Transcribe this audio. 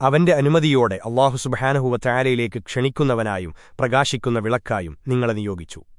അവന്റെ അനുമതിയോടെ അള്ളാഹു സുബഹാനഹുവ ചാരയിലേക്ക് ക്ഷണിക്കുന്നവനായും പ്രകാശിക്കുന്ന വിളക്കായും നിങ്ങളെ നിയോഗിച്ചു.